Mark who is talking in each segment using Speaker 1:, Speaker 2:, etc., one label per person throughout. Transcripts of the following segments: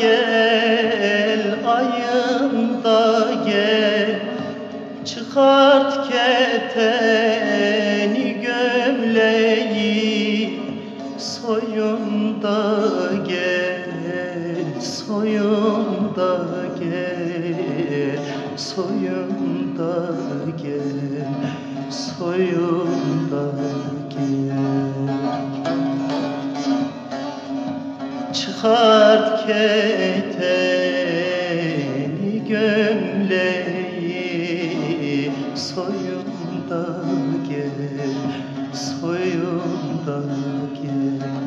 Speaker 1: gel ayında gel. Çıkart keteni gömleği Soyunda gel soyunda gel. Soyunda gel soyunda gel Çıkart keteni gömleği. Soyunda gel, soyunda gel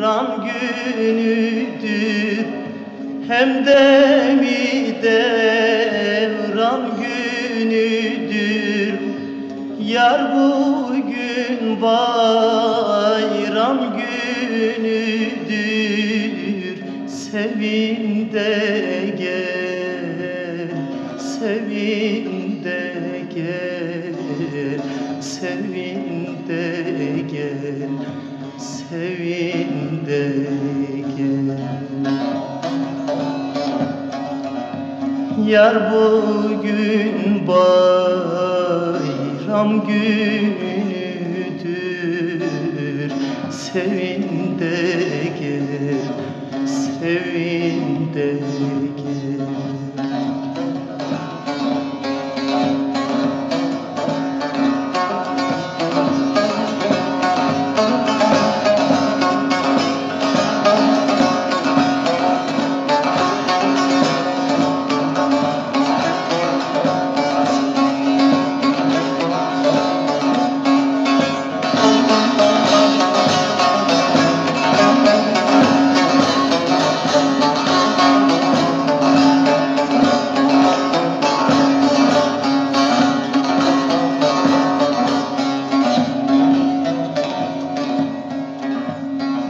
Speaker 1: seyran günüdür. Hem de mi devran günüdür. Yar bugün bayram günüdür. Sevin de gel, sevin de gel Sevin de gel, sevin de gel Yar bugün bayram günüdür. Sevin de gel, sevin de gel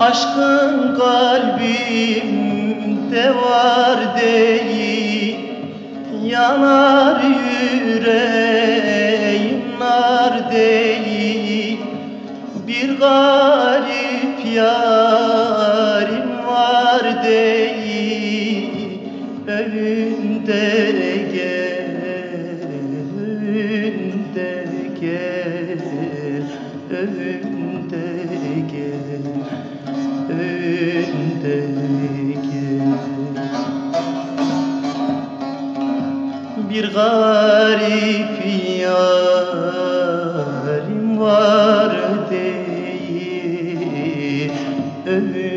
Speaker 1: Aşkın kalbimde var değil Yanar yüreğim nar değil. Bir garip yarim var değil bir garip yarim var değil ömür